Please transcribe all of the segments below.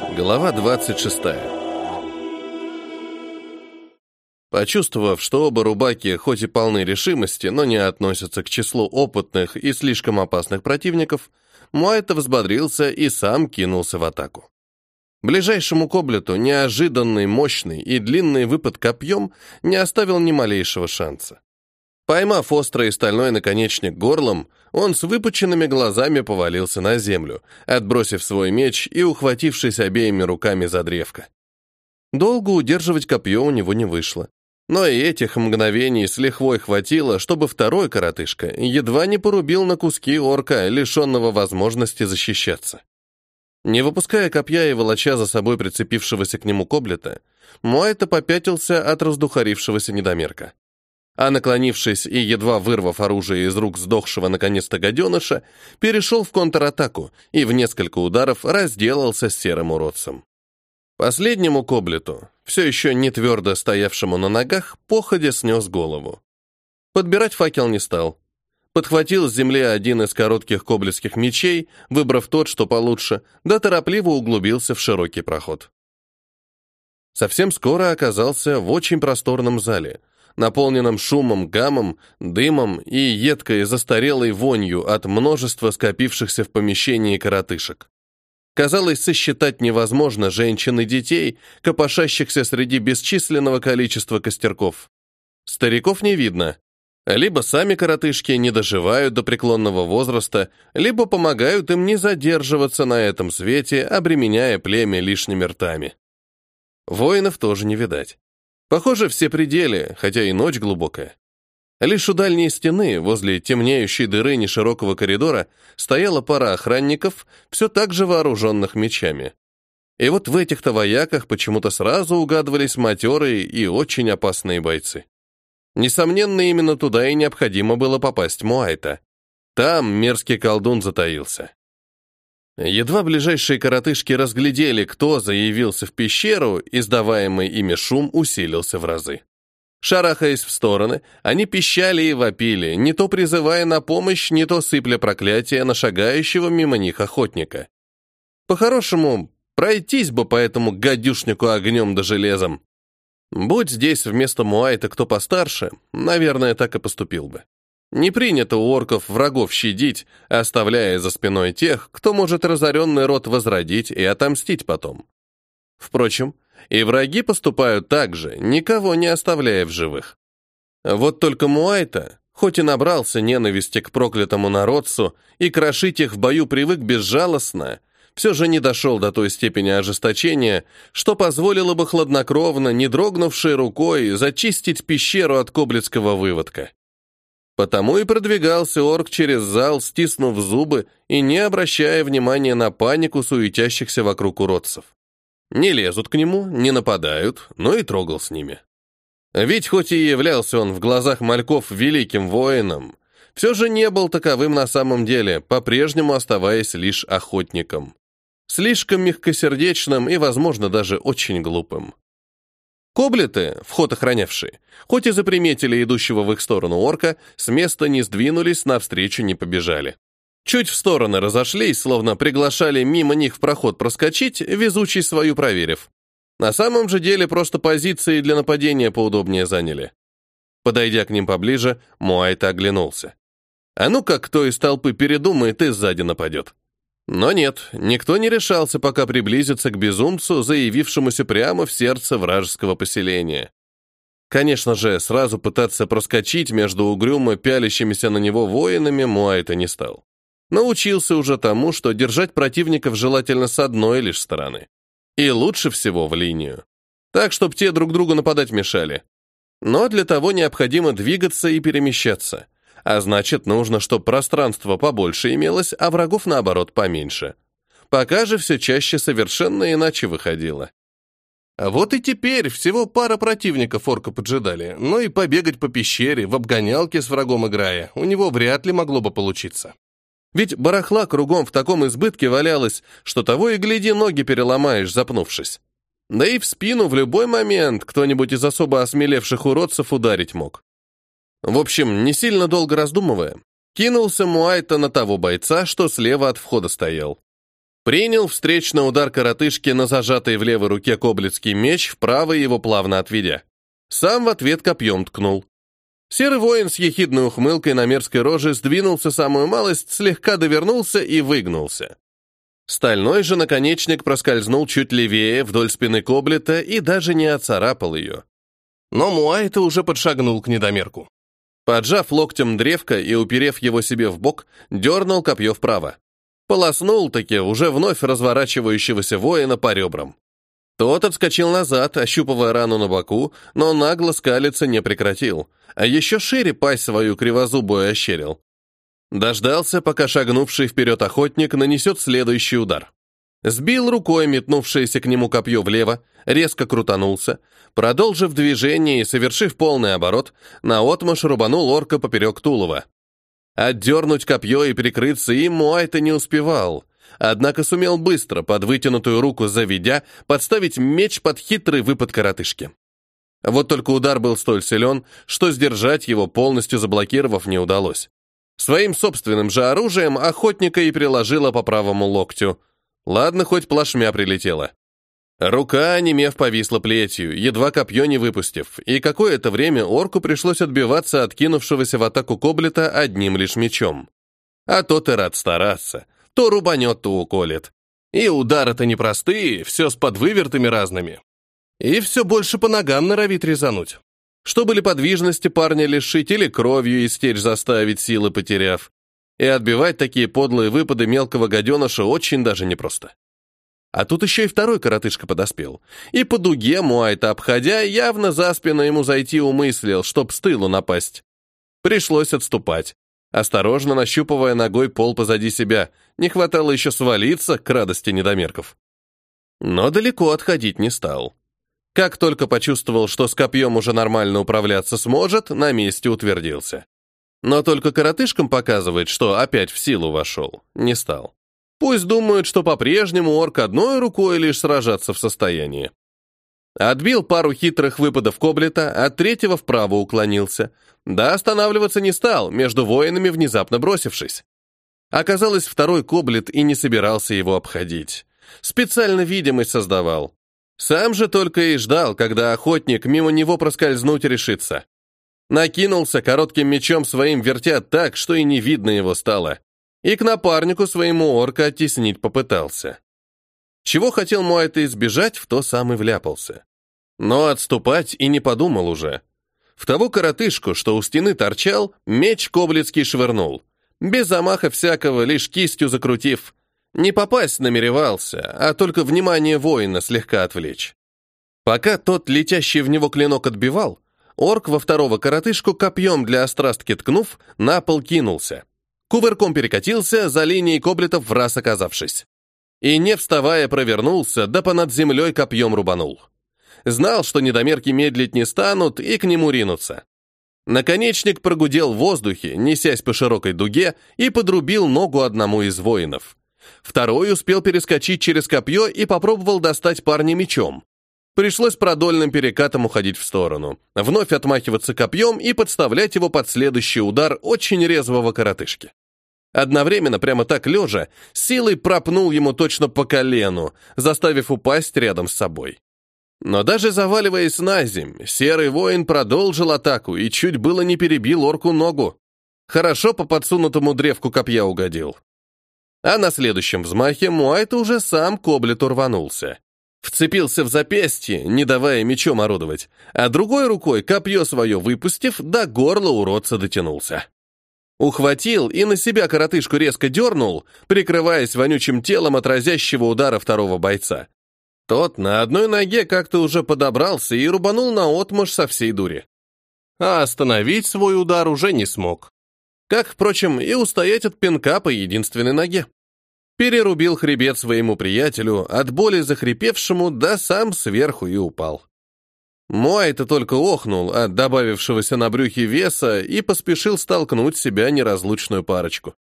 Глава 26. Почувствовав, что оба рубаки хоть и полны решимости, но не относятся к числу опытных и слишком опасных противников, Муайта взбодрился и сам кинулся в атаку. Ближайшему коблету неожиданный, мощный и длинный выпад копьем не оставил ни малейшего шанса. Поймав острый стальной наконечник горлом, он с выпученными глазами повалился на землю, отбросив свой меч и ухватившись обеими руками за древко. Долго удерживать копье у него не вышло. Но и этих мгновений с лихвой хватило, чтобы второй коротышка едва не порубил на куски орка, лишенного возможности защищаться. Не выпуская копья и волоча за собой прицепившегося к нему коблета, Муайта попятился от раздухарившегося недомерка а наклонившись и едва вырвав оружие из рук сдохшего наконец-то гаденыша, перешел в контратаку и в несколько ударов разделался с серым уродцем. Последнему коблету, все еще не твердо стоявшему на ногах, походя снес голову. Подбирать факел не стал. Подхватил с земли один из коротких коблетских мечей, выбрав тот, что получше, да торопливо углубился в широкий проход. Совсем скоро оказался в очень просторном зале, наполненном шумом, гамом, дымом и едкой застарелой вонью от множества скопившихся в помещении коротышек. Казалось, сосчитать невозможно женщин и детей, копошащихся среди бесчисленного количества костерков. Стариков не видно. Либо сами коротышки не доживают до преклонного возраста, либо помогают им не задерживаться на этом свете, обременяя племя лишними ртами. Воинов тоже не видать. Похоже, все пределы, хотя и ночь глубокая. Лишь у дальней стены, возле темнеющей дыры неширокого коридора, стояла пара охранников, все так же вооруженных мечами. И вот в этих-то вояках почему-то сразу угадывались матерые и очень опасные бойцы. Несомненно, именно туда и необходимо было попасть Муайта. Там мерзкий колдун затаился. Едва ближайшие коротышки разглядели, кто заявился в пещеру, издаваемый ими шум усилился в разы. Шарахаясь в стороны, они пищали и вопили, не то призывая на помощь, не то сыпля проклятия на шагающего мимо них охотника. По-хорошему, пройтись бы по этому гадюшнику огнем да железом. Будь здесь вместо Муайта кто постарше, наверное, так и поступил бы. Не принято у орков врагов щадить, оставляя за спиной тех, кто может разоренный род возродить и отомстить потом. Впрочем, и враги поступают так же, никого не оставляя в живых. Вот только Муайта, хоть и набрался ненависти к проклятому народцу и крошить их в бою привык безжалостно, все же не дошел до той степени ожесточения, что позволило бы хладнокровно, не дрогнувшей рукой, зачистить пещеру от коблицкого выводка. Потому и продвигался орк через зал, стиснув зубы и не обращая внимания на панику суетящихся вокруг уродцев. Не лезут к нему, не нападают, но и трогал с ними. Ведь хоть и являлся он в глазах мальков великим воином, все же не был таковым на самом деле, по-прежнему оставаясь лишь охотником. Слишком мягкосердечным и, возможно, даже очень глупым. Коблеты, вход охранявшие, хоть и заприметили идущего в их сторону орка, с места не сдвинулись, навстречу не побежали. Чуть в стороны разошлись, словно приглашали мимо них в проход проскочить, везучий свою проверив. На самом же деле просто позиции для нападения поудобнее заняли. Подойдя к ним поближе, Муайта оглянулся. А ну как кто из толпы передумает и сзади нападет. Но нет, никто не решался пока приблизиться к безумцу, заявившемуся прямо в сердце вражеского поселения. Конечно же, сразу пытаться проскочить между угрюмо пялящимися на него воинами Муайта не стал. Научился уже тому, что держать противников желательно с одной лишь стороны. И лучше всего в линию. Так, чтобы те друг другу нападать мешали. Но для того необходимо двигаться и перемещаться – а значит, нужно, чтобы пространство побольше имелось, а врагов, наоборот, поменьше. Пока же все чаще совершенно иначе выходило. Вот и теперь всего пара противников орка поджидали, но и побегать по пещере, в обгонялке с врагом играя, у него вряд ли могло бы получиться. Ведь барахла кругом в таком избытке валялось, что того и гляди, ноги переломаешь, запнувшись. Да и в спину в любой момент кто-нибудь из особо осмелевших уродцев ударить мог. В общем, не сильно долго раздумывая, кинулся Муайта на того бойца, что слева от входа стоял. Принял встречный удар коротышки на зажатый в левой руке коблицкий меч, в правой его плавно отведя. Сам в ответ копьем ткнул. Серый воин с ехидной ухмылкой на мерзкой роже сдвинулся самую малость, слегка довернулся и выгнулся. Стальной же наконечник проскользнул чуть левее вдоль спины Коблета и даже не оцарапал ее. Но Муайта уже подшагнул к недомерку. Поджав локтем древко и уперев его себе в бок, дернул копье вправо. Полоснул-таки уже вновь разворачивающегося воина по ребрам. Тот отскочил назад, ощупывая рану на боку, но нагло скалиться не прекратил, а еще шире пасть свою кривозубую ощерил. Дождался, пока шагнувший вперед охотник нанесет следующий удар. Сбил рукой метнувшееся к нему копье влево, резко крутанулся, продолжив движение и совершив полный оборот, наотмашь рубанул орка поперек тулова. Отдернуть копье и прикрыться им Муайта не успевал, однако сумел быстро, под вытянутую руку заведя, подставить меч под хитрый выпад коротышки. Вот только удар был столь силен, что сдержать его, полностью заблокировав, не удалось. Своим собственным же оружием охотника и приложила по правому локтю. Ладно, хоть плашмя прилетела. Рука, онемев, повисла плетью, едва копье не выпустив, и какое-то время орку пришлось отбиваться от кинувшегося в атаку коблета одним лишь мечом. А тот и рад стараться. То рубанет, то уколет. И удары-то непростые, все с подвывертами разными. И все больше по ногам норовит резануть. Что были подвижности парня лишить или кровью истечь заставить, силы потеряв. И отбивать такие подлые выпады мелкого гаденыша очень даже непросто. А тут еще и второй коротышка подоспел. И по дуге Муайта обходя, явно за спину ему зайти умыслил, чтоб с тылу напасть. Пришлось отступать, осторожно нащупывая ногой пол позади себя. Не хватало еще свалиться к радости недомерков. Но далеко отходить не стал. Как только почувствовал, что с копьем уже нормально управляться сможет, на месте утвердился. Но только коротышкам показывает, что опять в силу вошел, не стал. Пусть думают, что по-прежнему орк одной рукой лишь сражаться в состоянии. Отбил пару хитрых выпадов Коблета, от третьего вправо уклонился. Да, останавливаться не стал, между воинами внезапно бросившись. Оказалось, второй Коблет и не собирался его обходить. Специально видимость создавал. Сам же только и ждал, когда охотник мимо него проскользнуть решится. Накинулся коротким мечом своим вертя так, что и не видно его стало и к напарнику своему орка оттеснить попытался. Чего хотел Муайта избежать, в то сам и вляпался. Но отступать и не подумал уже. В того коротышку, что у стены торчал, меч Коблицкий швырнул. Без замаха всякого, лишь кистью закрутив. Не попасть намеревался, а только внимание воина слегка отвлечь. Пока тот, летящий в него клинок, отбивал, орк во второго коротышку копьем для острастки ткнув, на пол кинулся. Кувырком перекатился, за линией коблетов в раз оказавшись. И, не вставая, провернулся, да понад землей копьем рубанул. Знал, что недомерки медлить не станут, и к нему ринутся. Наконечник прогудел в воздухе, несясь по широкой дуге, и подрубил ногу одному из воинов. Второй успел перескочить через копье и попробовал достать парня мечом. Пришлось продольным перекатом уходить в сторону, вновь отмахиваться копьем и подставлять его под следующий удар очень резвого коротышки. Одновременно, прямо так лежа, силой пропнул ему точно по колену, заставив упасть рядом с собой. Но даже заваливаясь на земь, серый воин продолжил атаку и чуть было не перебил орку ногу. Хорошо по подсунутому древку копья угодил. А на следующем взмахе Муайт уже сам к облету рванулся. Вцепился в запястье, не давая мечом орудовать, а другой рукой, копье свое выпустив, до горла уродца дотянулся. Ухватил и на себя коротышку резко дернул, прикрываясь вонючим телом от разящего удара второго бойца. Тот на одной ноге как-то уже подобрался и рубанул на отмашь со всей дури. А остановить свой удар уже не смог. Как, впрочем, и устоять от пинка по единственной ноге перерубил хребет своему приятелю, от боли захрипевшему, да сам сверху и упал. Муай-то только охнул от добавившегося на брюхе веса и поспешил столкнуть себя неразлучную парочку.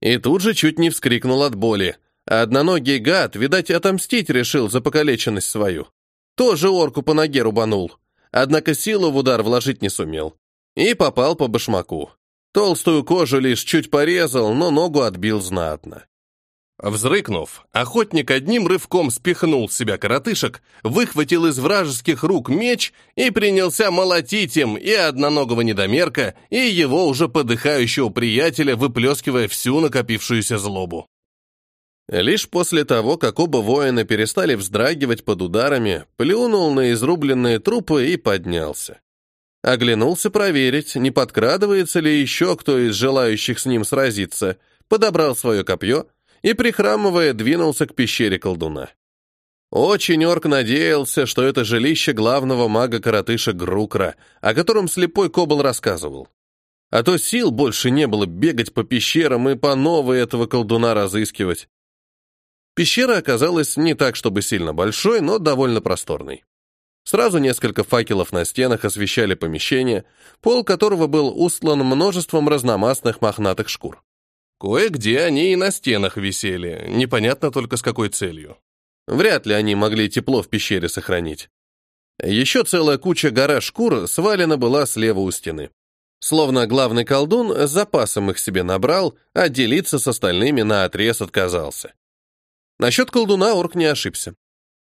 И тут же чуть не вскрикнул от боли. Одноногий гад, видать, отомстить решил за покалеченность свою. Тоже орку по ноге рубанул, однако силу в удар вложить не сумел. И попал по башмаку. Толстую кожу лишь чуть порезал, но ногу отбил знатно. Взрыкнув, охотник одним рывком спихнул с себя коротышек, выхватил из вражеских рук меч и принялся молотить им и одноногого недомерка, и его уже подыхающего приятеля, выплескивая всю накопившуюся злобу. Лишь после того, как оба воина перестали вздрагивать под ударами, плюнул на изрубленные трупы и поднялся. Оглянулся проверить, не подкрадывается ли еще кто из желающих с ним сразиться, подобрал свое копье и, прихрамывая, двинулся к пещере колдуна. Очень орк надеялся, что это жилище главного мага-коротыша Грукра, о котором слепой Кобл рассказывал. А то сил больше не было бегать по пещерам и по новой этого колдуна разыскивать. Пещера оказалась не так, чтобы сильно большой, но довольно просторной. Сразу несколько факелов на стенах освещали помещение, пол которого был устлан множеством разномастных мохнатых шкур. Кое-где они и на стенах висели, непонятно только с какой целью. Вряд ли они могли тепло в пещере сохранить. Еще целая куча гора шкур свалена была слева у стены. Словно главный колдун с запасом их себе набрал, а делиться с остальными на отрез отказался. Насчет колдуна орк не ошибся.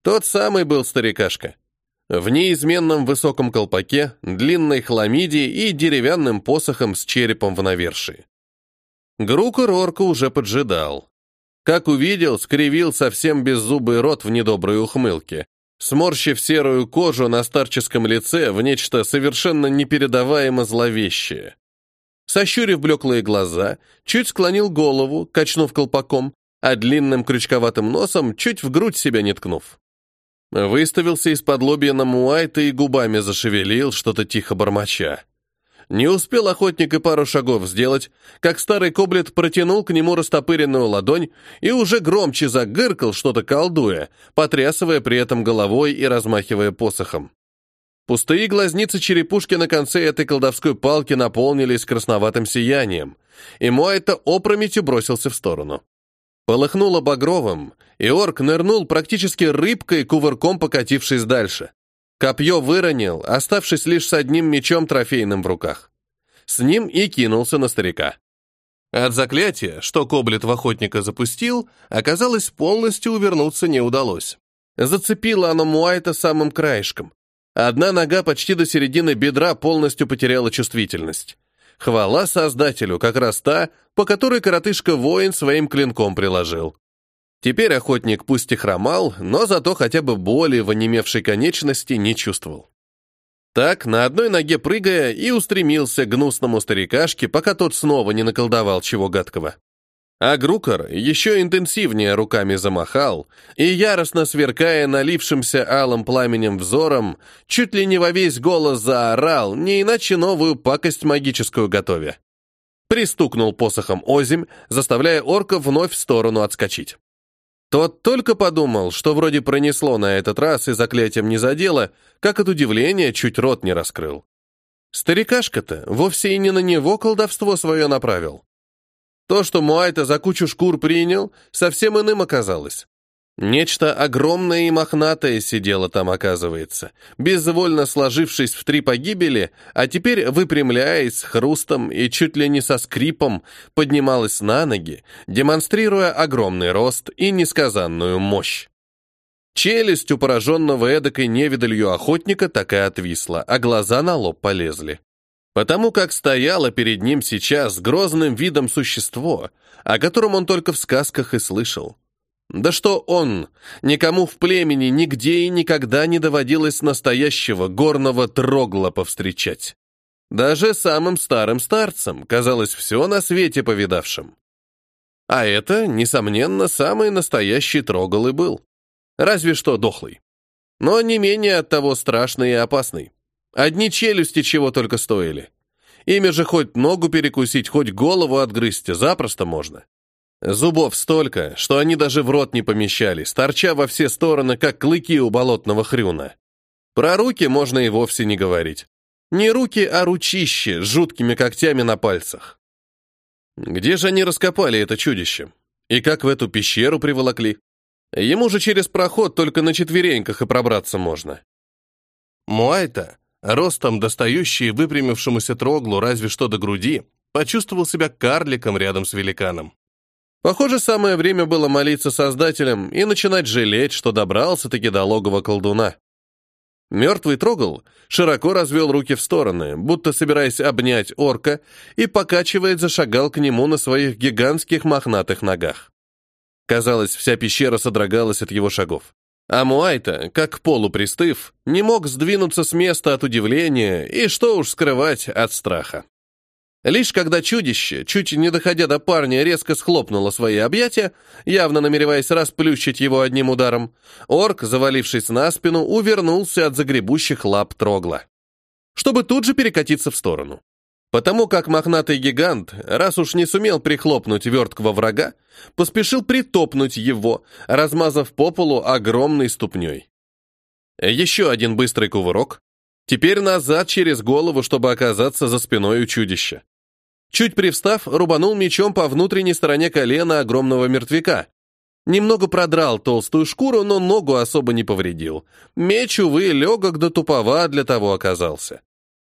Тот самый был старикашка. В неизменном высоком колпаке, длинной хламиде и деревянным посохом с черепом в навершии. Грука Рорка уже поджидал. Как увидел, скривил совсем беззубый рот в недоброй ухмылке, сморщив серую кожу на старческом лице в нечто совершенно непередаваемо зловещее. Сощурив блеклые глаза, чуть склонил голову, качнув колпаком, а длинным крючковатым носом чуть в грудь себя не ткнув. Выставился из-под лобья на Муайта и губами зашевелил, что-то тихо бормоча. Не успел охотник и пару шагов сделать, как старый коблет протянул к нему растопыренную ладонь и уже громче загыркал, что-то колдуя, потрясывая при этом головой и размахивая посохом. Пустые глазницы черепушки на конце этой колдовской палки наполнились красноватым сиянием, и Муайта опрометью бросился в сторону. Полыхнуло багровым, и орк нырнул практически рыбкой, кувырком покатившись дальше. Копье выронил, оставшись лишь с одним мечом трофейным в руках. С ним и кинулся на старика. От заклятия, что Коблет в охотника запустил, оказалось, полностью увернуться не удалось. Зацепило оно Муайта самым краешком. Одна нога почти до середины бедра полностью потеряла чувствительность. Хвала Создателю, как раз та, по которой коротышка-воин своим клинком приложил. Теперь охотник пусть и хромал, но зато хотя бы боли в онемевшей конечности не чувствовал. Так, на одной ноге прыгая, и устремился к гнусному старикашке, пока тот снова не наколдовал чего гадкого. А Грукер еще интенсивнее руками замахал и, яростно сверкая налившимся алым пламенем взором, чуть ли не во весь голос заорал, не иначе новую пакость магическую готовя. Пристукнул посохом озимь, заставляя орка вновь в сторону отскочить. Тот только подумал, что вроде пронесло на этот раз и заклятием не задело, как от удивления чуть рот не раскрыл. Старикашка-то вовсе и не на него колдовство свое направил. То, что Муайта за кучу шкур принял, совсем иным оказалось. Нечто огромное и мохнатое сидело там, оказывается, безвольно сложившись в три погибели, а теперь, выпрямляясь хрустом и чуть ли не со скрипом, поднималась на ноги, демонстрируя огромный рост и несказанную мощь. Челюсть у пораженного эдакой невидалью охотника так и отвисла, а глаза на лоб полезли потому как стояло перед ним сейчас грозным видом существо, о котором он только в сказках и слышал. Да что он, никому в племени нигде и никогда не доводилось настоящего горного трогла повстречать. Даже самым старым старцам казалось все на свете повидавшим. А это, несомненно, самый настоящий трогл и был. Разве что дохлый. Но не менее от того страшный и опасный. Одни челюсти чего только стоили. Ими же хоть ногу перекусить, хоть голову отгрызть, запросто можно. Зубов столько, что они даже в рот не помещались, торча во все стороны, как клыки у болотного хрюна. Про руки можно и вовсе не говорить. Не руки, а ручище с жуткими когтями на пальцах. Где же они раскопали это чудище? И как в эту пещеру приволокли? Ему же через проход только на четвереньках и пробраться можно. Муайта, ростом достающий выпрямившемуся троглу разве что до груди, почувствовал себя карликом рядом с великаном. Похоже, самое время было молиться создателям и начинать жалеть, что добрался-таки до логова колдуна. Мертвый трогал, широко развел руки в стороны, будто собираясь обнять орка, и, покачивает, зашагал к нему на своих гигантских мохнатых ногах. Казалось, вся пещера содрогалась от его шагов. А Муайта, как полупристыв, не мог сдвинуться с места от удивления и, что уж скрывать, от страха. Лишь когда чудище, чуть не доходя до парня, резко схлопнуло свои объятия, явно намереваясь расплющить его одним ударом, орк, завалившись на спину, увернулся от загребущих лап трогла, чтобы тут же перекатиться в сторону. Потому как мохнатый гигант, раз уж не сумел прихлопнуть верткого врага, поспешил притопнуть его, размазав по полу огромной ступней. Еще один быстрый кувырок, теперь назад через голову, чтобы оказаться за спиной у чудища. Чуть привстав, рубанул мечом по внутренней стороне колена огромного мертвяка. Немного продрал толстую шкуру, но ногу особо не повредил. Меч, увы, легок да туповат для того оказался.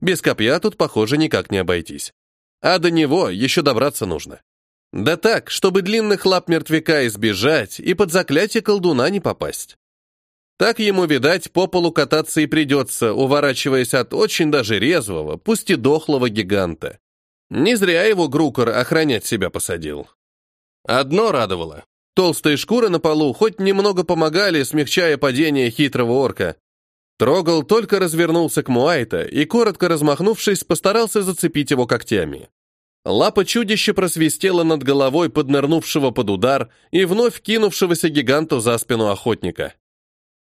Без копья тут, похоже, никак не обойтись. А до него еще добраться нужно. Да так, чтобы длинных лап мертвяка избежать и под заклятие колдуна не попасть. Так ему, видать, по полу кататься и придется, уворачиваясь от очень даже резвого, пусть и дохлого гиганта. Не зря его Грукор охранять себя посадил. Одно радовало. Толстые шкуры на полу хоть немного помогали, смягчая падение хитрого орка. Трогал только развернулся к Муайта и, коротко размахнувшись, постарался зацепить его когтями. Лапа чудища просвистела над головой поднырнувшего под удар и вновь кинувшегося гиганту за спину охотника.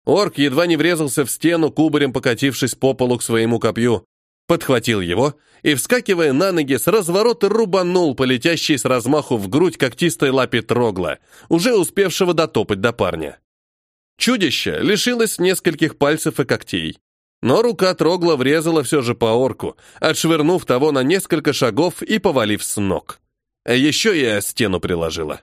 Орк едва не врезался в стену, кубарем покатившись по полу к своему копью, подхватил его и, вскакивая на ноги, с разворота рубанул по летящей с размаху в грудь когтистой лапе трогла, уже успевшего дотопать до парня. Чудище лишилось нескольких пальцев и когтей, но рука трогла врезала все же по орку, отшвырнув того на несколько шагов и повалив с ног. А еще и стену приложила.